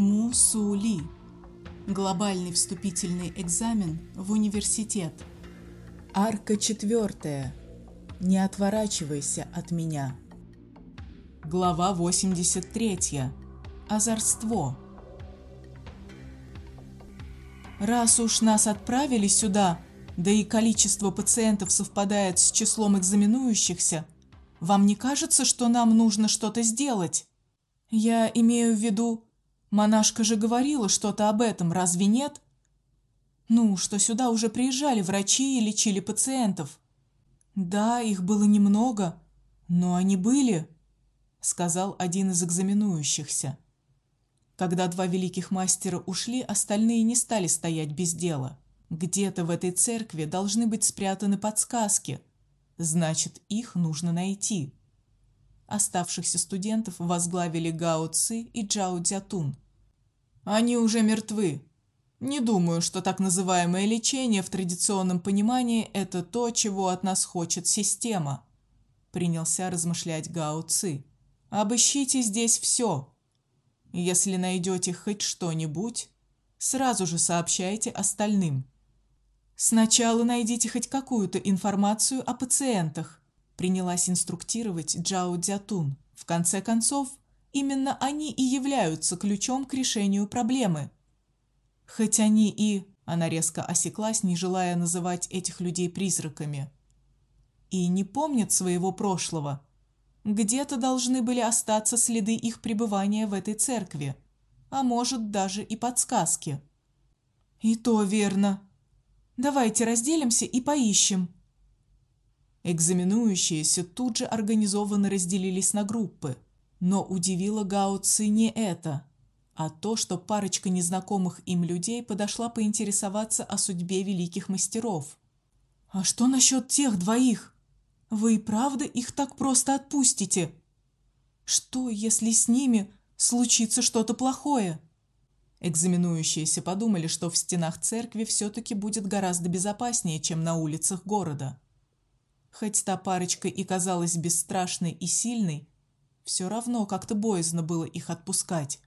Мусули. Глобальный вступительный экзамен в университет. Арка четвертая. Не отворачивайся от меня. Глава 83. Озорство. Раз уж нас отправили сюда, да и количество пациентов совпадает с числом экзаменующихся, вам не кажется, что нам нужно что-то сделать? Я имею в виду, монашка же говорила что-то об этом, разве нет? Ну, что сюда уже приезжали врачи и лечили пациентов. Да, их было немного, но они были, сказал один из экзаменующихся. Когда два великих мастера ушли, остальные не стали стоять без дела. Где-то в этой церкви должны быть спрятаны подсказки. Значит, их нужно найти. Оставшихся студентов возглавили Гао Ци и Джао Цзятун. Они уже мертвы. Не думаю, что так называемое лечение в традиционном понимании это то, чего от нас хочет система, принялся размышлять Гао Ци. Обыщите здесь все. Если найдете хоть что-нибудь, сразу же сообщайте остальным. Сначала найдите хоть какую-то информацию о пациентах принялась инструктировать Джао Дзятун. В конце концов, именно они и являются ключом к решению проблемы. Хоть они и она резко осеклась, не желая называть этих людей призраками. И не помнят своего прошлого. Где-то должны были остаться следы их пребывания в этой церкви, а может даже и подсказки. И то верно. Давайте разделимся и поищем. Экзаменующиеся тут же организованно разделились на группы, но удивило Гао Ци не это, а то, что парочка незнакомых им людей подошла поинтересоваться о судьбе великих мастеров. А что насчет тех двоих? Вы и правда их так просто отпустите? Что, если с ними случится что-то плохое? Экзаменующиеся подумали, что в стенах церкви все таки будет гораздо безопаснее, чем на улицах города. Хоть та парочка и казалась бесстрашной и сильной, все равно как-то боязно было их отпускать.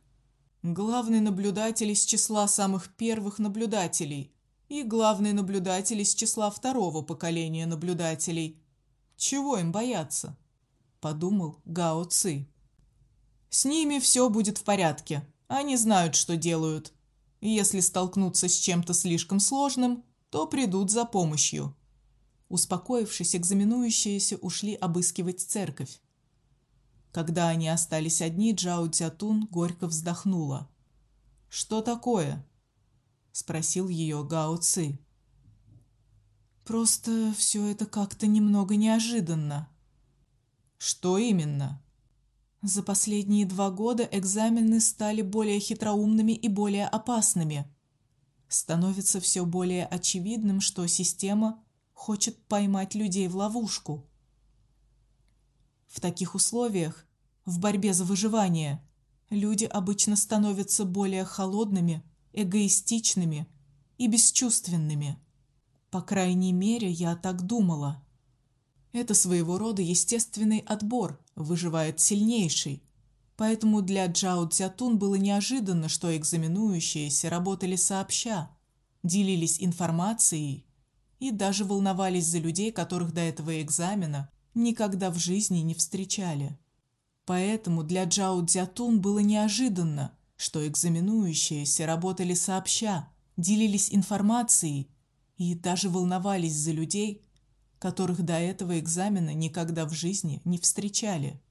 Главный наблюдатель из числа самых первых наблюдателей и главный наблюдатель из числа второго поколения наблюдателей. Чего им бояться? подумал Гао Ци. С ними все будет в порядке. Они знают, что делают. Если столкнутся с чем-то слишком сложным, то придут за помощью. Успокоившись, экзаменующиеся ушли обыскивать церковь. Когда они остались одни, Джао Цзятун горько вздохнула. Что такое? спросил ее Гао Ци. Просто все это как-то немного неожиданно. Что именно? За последние два года экзамены стали более хитроумными и более опасными. Становится все более очевидным, что система хочет поймать людей в ловушку. В таких условиях, в борьбе за выживание, люди обычно становятся более холодными, эгоистичными и бесчувственными. По крайней мере, я так думала. Это своего рода естественный отбор, выживает сильнейший. Поэтому для Джао Цзятун было неожиданно, что экзаменующиеся работали сообща, делились информацией и даже волновались за людей, которых до этого экзамена никогда в жизни не встречали. Поэтому для Джао Цзятун было неожиданно, что экзаменующиеся работали сообща, делились информацией и даже волновались за людей, которых до этого экзамена никогда в жизни не встречали.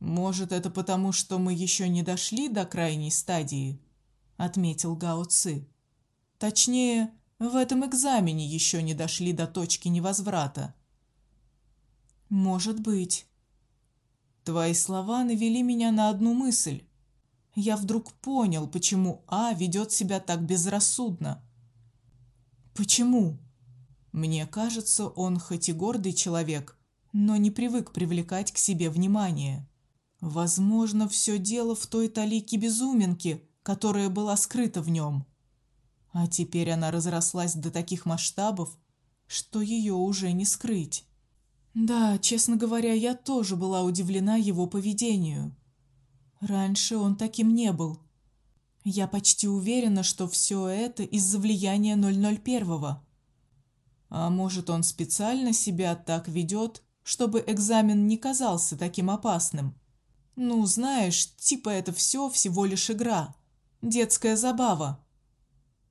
Может, это потому, что мы еще не дошли до крайней стадии, отметил Гао Ци. Точнее, в этом экзамене еще не дошли до точки невозврата. Может быть. Твои слова навели меня на одну мысль. Я вдруг понял, почему А ведет себя так безрассудно. Почему? Мне кажется, он хоть и гордый человек, но не привык привлекать к себе внимание. Возможно, все дело в той талике безуминки, которая была скрыта в нем. А теперь она разрослась до таких масштабов, что ее уже не скрыть. Да, честно говоря, я тоже была удивлена его поведению. Раньше он таким не был. Я почти уверена, что все это из-за влияния 001. А может, он специально себя так ведет, чтобы экзамен не казался таким опасным? Ну, знаешь, типа это все всего лишь игра, детская забава.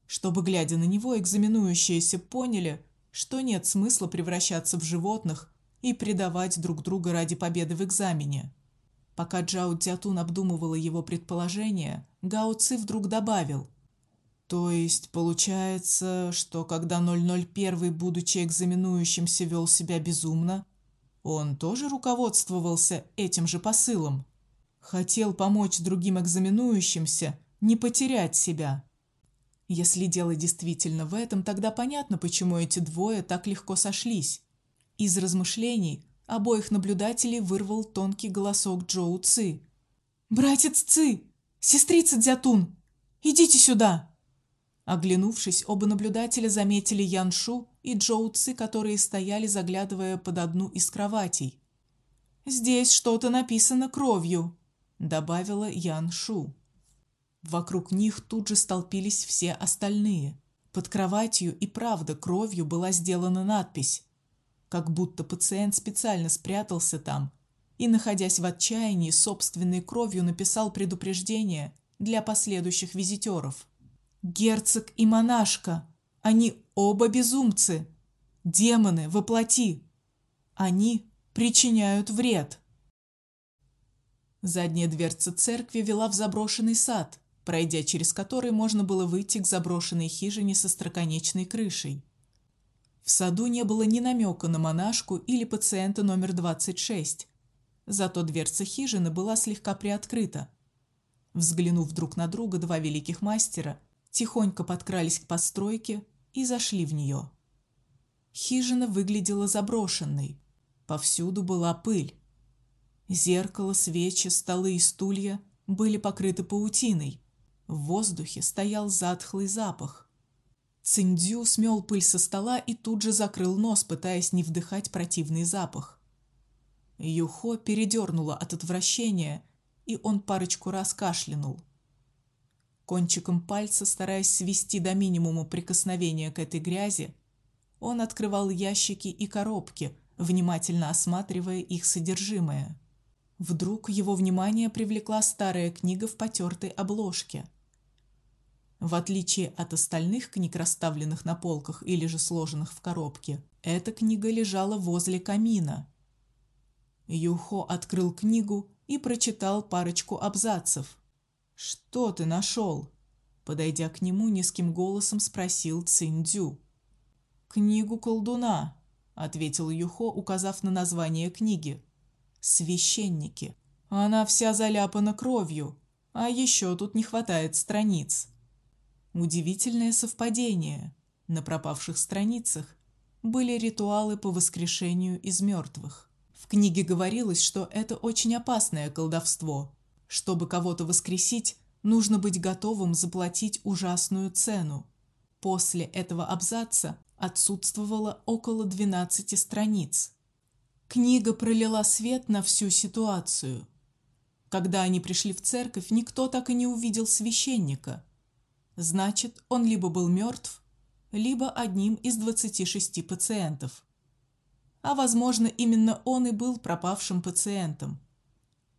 Чтобы глядя на него, экзаменующиеся поняли, что нет смысла превращаться в животных и предавать друг друга ради победы в экзамене. Пока Джао Цзятун обдумывала его предположение, Гао Ци вдруг добавил: "То есть получается, что когда 001, будучи экзаменующимся, вел себя безумно, он тоже руководствовался этим же посылом, хотел помочь другим экзаменующимся не потерять себя". Если дело действительно в этом, тогда понятно, почему эти двое так легко сошлись. Из размышлений обоих наблюдателей вырвал тонкий голосок Джоу Ци. Братец Ци, сестрица Дзятун, идите сюда. Оглянувшись, оба наблюдателя заметили Яншу и Джоу Ци, которые стояли, заглядывая под одну из кроватей. Здесь что-то написано кровью, добавила Яншу. Вокруг них тут же столпились все остальные. Под кроватью и правда кровью была сделана надпись, как будто пациент специально спрятался там и, находясь в отчаянии, собственной кровью написал предупреждение для последующих визитеров. Герцог и монашка, они оба безумцы, демоны воплоти. Они причиняют вред. Задняя дверца церкви вела в заброшенный сад, пройдя через который можно было выйти к заброшенной хижине со строконечной крышей. В саду не было ни намека на монашку или пациента номер 26. Зато дверца хижины была слегка приоткрыта. Взглянув друг на друга, два великих мастера тихонько подкрались к постройке и зашли в нее. Хижина выглядела заброшенной. Повсюду была пыль. Зеркало, свечи, столы и стулья были покрыты паутиной, в воздухе стоял затхлый запах. Циндзю смел пыль со стола и тут же закрыл нос, пытаясь не вдыхать противный запах. Юхо передернуло от отвращения, и он парочку раз кашлянул. Кончиком пальца, стараясь свести до минимума прикосновения к этой грязи, он открывал ящики и коробки, внимательно осматривая их содержимое. Вдруг его внимание привлекла старая книга в потертой обложке. В отличие от остальных книг, расставленных на полках или же сложенных в коробке, эта книга лежала возле камина. Юхо открыл книгу и прочитал парочку абзацев. Что ты нашел? Подойдя к нему, низким голосом спросил Циндзю. Книгу колдуна, ответил Юхо, указав на название книги. Священники. Она вся заляпана кровью, а еще тут не хватает страниц. Удивительное совпадение. На пропавших страницах были ритуалы по воскрешению из мертвых. В книге говорилось, что это очень опасное колдовство. Чтобы кого-то воскресить, нужно быть готовым заплатить ужасную цену. После этого абзаца отсутствовало около 12 страниц. Книга пролила свет на всю ситуацию. Когда они пришли в церковь, никто так и не увидел священника. Значит, он либо был мертв, либо одним из 26 пациентов. А возможно, именно он и был пропавшим пациентом.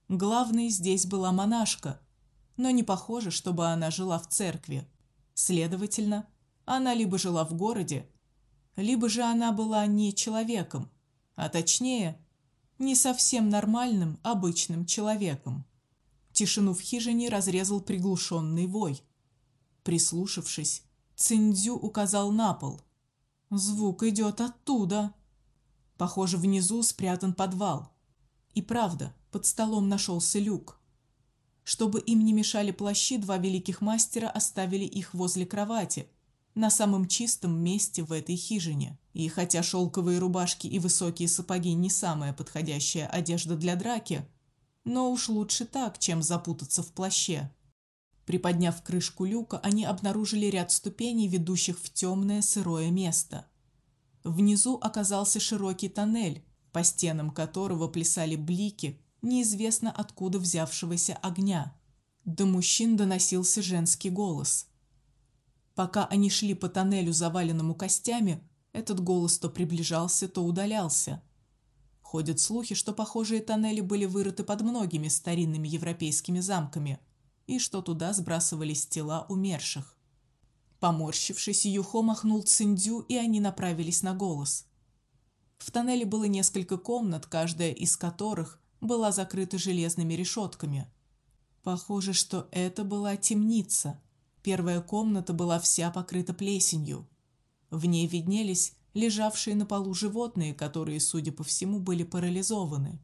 Главной здесь была монашка, но не похоже, чтобы она жила в церкви. Следовательно, она либо жила в городе, либо же она была не человеком, а точнее, не совсем нормальным, обычным человеком. Тишину в хижине разрезал приглушенный вой. Прислушавшись, Циндзю указал на пол. Звук идет оттуда. Похоже, внизу спрятан подвал. И правда, под столом нашелся люк. Чтобы им не мешали плащи, два великих мастера оставили их возле кровати, на самом чистом месте в этой хижине. И хотя шелковые рубашки и высокие сапоги не самая подходящая одежда для драки, но уж лучше так, чем запутаться в плаще. Приподняв крышку люка, они обнаружили ряд ступеней, ведущих в темное сырое место. Внизу оказался широкий тоннель, по стенам которого плясали блики неизвестно откуда взявшегося огня. До мужчин доносился женский голос. Пока они шли по тоннелю, заваленному костями, этот голос то приближался, то удалялся. Ходят слухи, что похожие тоннели были вырыты под многими старинными европейскими замками и что туда сбрасывались тела умерших. Поморщившись, Юхо махнул Циндю, и они направились на голос. В тоннеле было несколько комнат, каждая из которых была закрыта железными решетками. Похоже, что это была темница. Первая комната была вся покрыта плесенью. В ней виднелись лежавшие на полу животные, которые, судя по всему, были парализованы.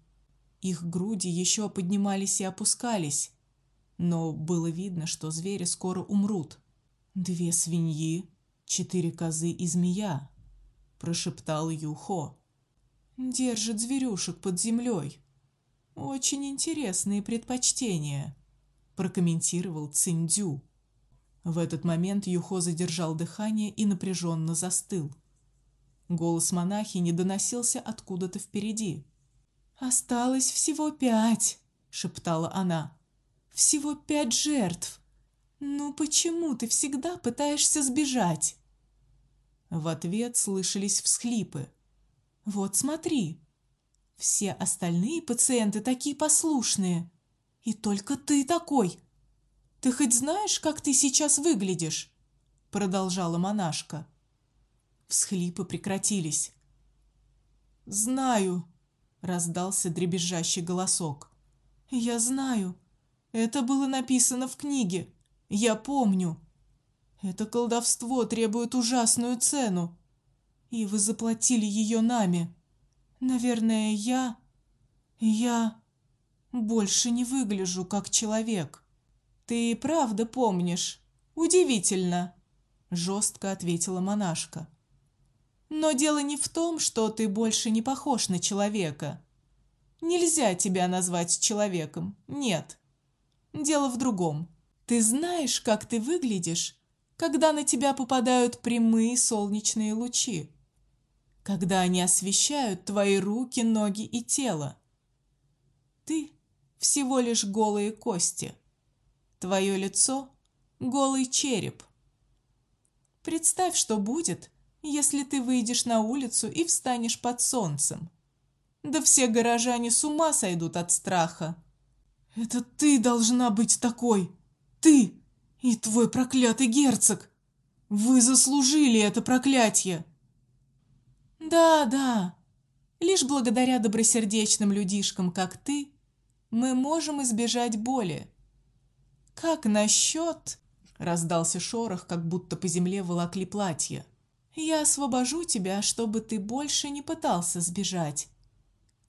Их груди еще поднимались и опускались, но было видно, что звери скоро умрут. Две свиньи, четыре козы и змея, прошептал Юхо. Держит зверюшек под землей. Очень интересные предпочтения, прокомментировал Циндю. В этот момент Юхо задержал дыхание и напряженно застыл. Голос монахини доносился откуда-то впереди. Осталось всего пять, шептала она. Всего пять жертв. Ну почему ты всегда пытаешься сбежать? В ответ слышались всхлипы. Вот смотри. Все остальные пациенты такие послушные, и только ты такой. Ты хоть знаешь, как ты сейчас выглядишь? продолжала монашка. Всхлипы прекратились. Знаю, раздался дребезжащий голосок. Я знаю. Это было написано в книге. Я помню. Это колдовство требует ужасную цену, и вы заплатили ее нами. Наверное, я я больше не выгляжу как человек. Ты правда помнишь? Удивительно, жестко ответила монашка. Но дело не в том, что ты больше не похож на человека. Нельзя тебя назвать человеком. Нет. Дело в другом. Ты знаешь, как ты выглядишь, когда на тебя попадают прямые солнечные лучи, когда они освещают твои руки, ноги и тело. Ты всего лишь голые кости. Твое лицо голый череп. Представь, что будет, если ты выйдешь на улицу и встанешь под солнцем. Да все горожане с ума сойдут от страха. Это ты должна быть такой. Ты и твой проклятый герцог. Вы заслужили это проклятие. Да, да. Лишь благодаря добросердечным людишкам, как ты, мы можем избежать боли. Как насчет... Раздался шорох, как будто по земле волокли платье. Я освобожу тебя, чтобы ты больше не пытался сбежать.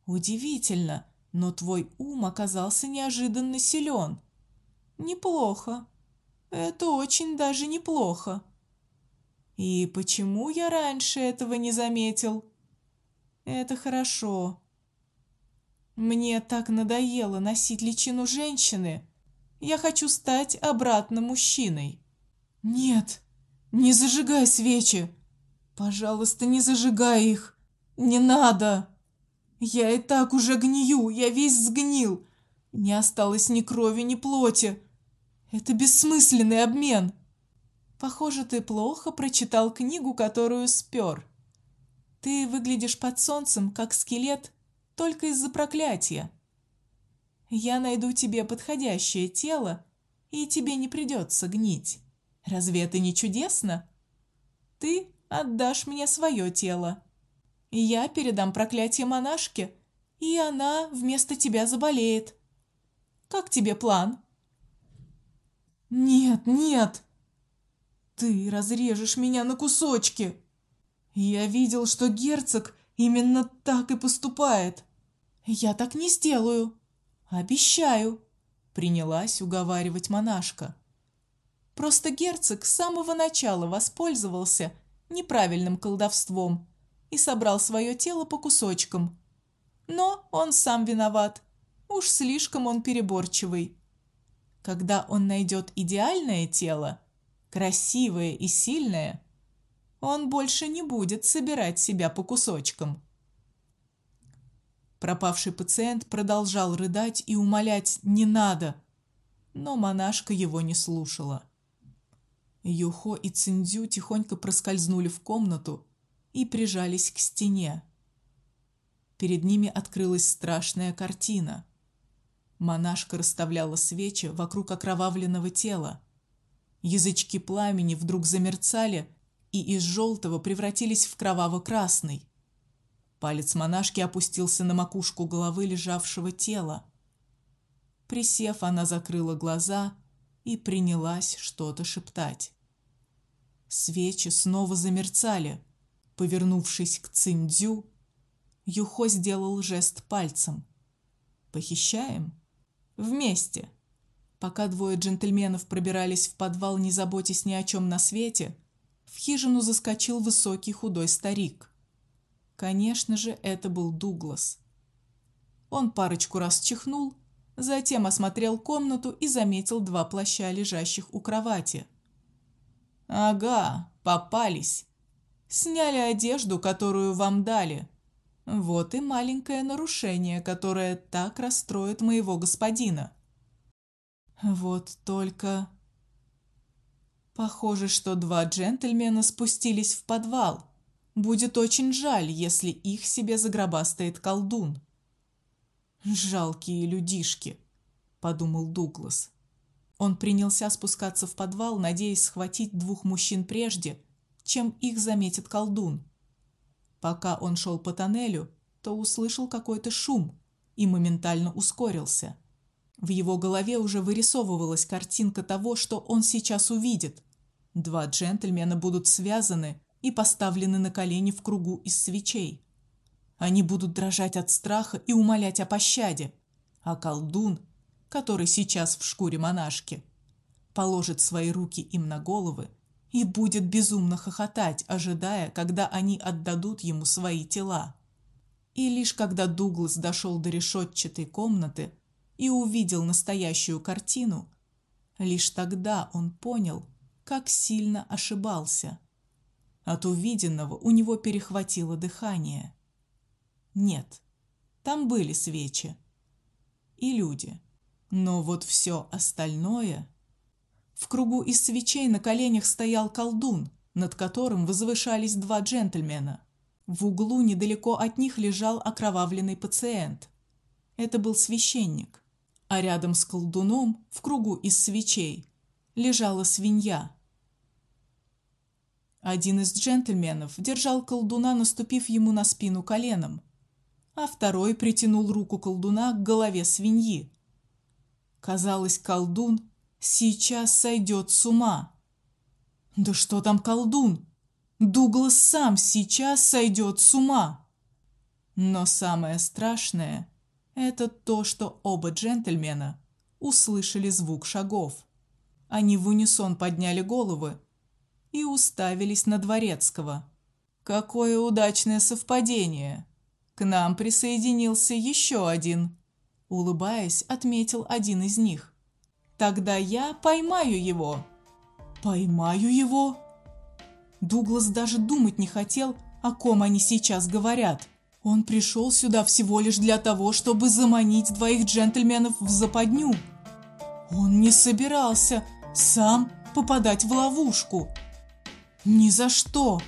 Удивительно, но твой ум оказался неожиданно силен. Неплохо. Это очень даже неплохо. И почему я раньше этого не заметил? Это хорошо. Мне так надоело носить личину женщины. Я хочу стать обратно мужчиной. Нет, не зажигай свечи. Пожалуйста, не зажигай их. Не надо. Я и так уже гнию, я весь сгнил. Не осталось ни крови, ни плоти. Это бессмысленный обмен. Похоже, ты плохо прочитал книгу, которую спер. Ты выглядишь под солнцем как скелет только из-за проклятия. Я найду тебе подходящее тело, и тебе не придется гнить. Разве это не чудесно? Ты отдашь мне свое тело. Я передам проклятие монашке, и она вместо тебя заболеет. Как тебе план? Нет, нет. Ты разрежешь меня на кусочки. Я видел, что герцог именно так и поступает. Я так не сделаю. Обещаю, принялась уговаривать монашка. Просто герцог с самого начала воспользовался неправильным колдовством и собрал свое тело по кусочкам. Но он сам виноват. Уж слишком он переборчивый. Когда он найдет идеальное тело, красивое и сильное, он больше не будет собирать себя по кусочкам. Пропавший пациент продолжал рыдать и умолять: "Не надо". но монашка его не слушала. Юхо и Циндзю тихонько проскользнули в комнату и прижались к стене. Перед ними открылась страшная картина. Монашка расставляла свечи вокруг окровавленного тела. Язычки пламени вдруг замерцали и из желтого превратились в кроваво-красный. Палец монашки опустился на макушку головы лежавшего тела. Присев, она закрыла глаза и принялась что-то шептать. Свечи снова замерцали. Повернувшись к Циндзю, Юхо сделал жест пальцем. Похищаем вместе. Пока двое джентльменов пробирались в подвал, не заботясь ни о чем на свете, в хижину заскочил высокий худой старик. Конечно же, это был Дуглас. Он парочку раз чихнул, затем осмотрел комнату и заметил два плаща, лежащих у кровати. Ага, попались. Сняли одежду, которую вам дали. Вот и маленькое нарушение, которое так расстроит моего господина. Вот только похоже, что два джентльмена спустились в подвал. Будет очень жаль, если их себе загробастает колдун. Жалкие людишки, подумал Дуглас. Он принялся спускаться в подвал, надеясь схватить двух мужчин прежде, чем их заметит колдун. Пока он шел по тоннелю, то услышал какой-то шум и моментально ускорился. В его голове уже вырисовывалась картинка того, что он сейчас увидит. Два джентльмена будут связаны и поставлены на колени в кругу из свечей. Они будут дрожать от страха и умолять о пощаде, а колдун, который сейчас в шкуре монашки, положит свои руки им на головы и будет безумно хохотать, ожидая, когда они отдадут ему свои тела. И лишь когда Дуглас дошел до решетчатой комнаты и увидел настоящую картину, лишь тогда он понял, как сильно ошибался. От увиденного у него перехватило дыхание. Нет, там были свечи и люди. Но вот все остальное... В кругу из свечей на коленях стоял колдун, над которым возвышались два джентльмена. В углу недалеко от них лежал окровавленный пациент. Это был священник. А рядом с колдуном, в кругу из свечей, лежала свинья. Один из джентльменов держал колдуна, наступив ему на спину коленом а второй притянул руку колдуна к голове свиньи. Казалось, колдун сейчас сойдет с ума. Да что там колдун? Дуглас сам сейчас сойдет с ума. Но самое страшное это то, что оба джентльмена услышали звук шагов. Они в унисон подняли головы и уставились на дворецкого. Какое удачное совпадение. К нам присоединился еще один, улыбаясь, отметил один из них. Тогда я поймаю его. Поймаю его? Дуглас даже думать не хотел, о ком они сейчас говорят. Он пришел сюда всего лишь для того, чтобы заманить двоих джентльменов в западню. Он не собирался сам попадать в ловушку. Ни за что.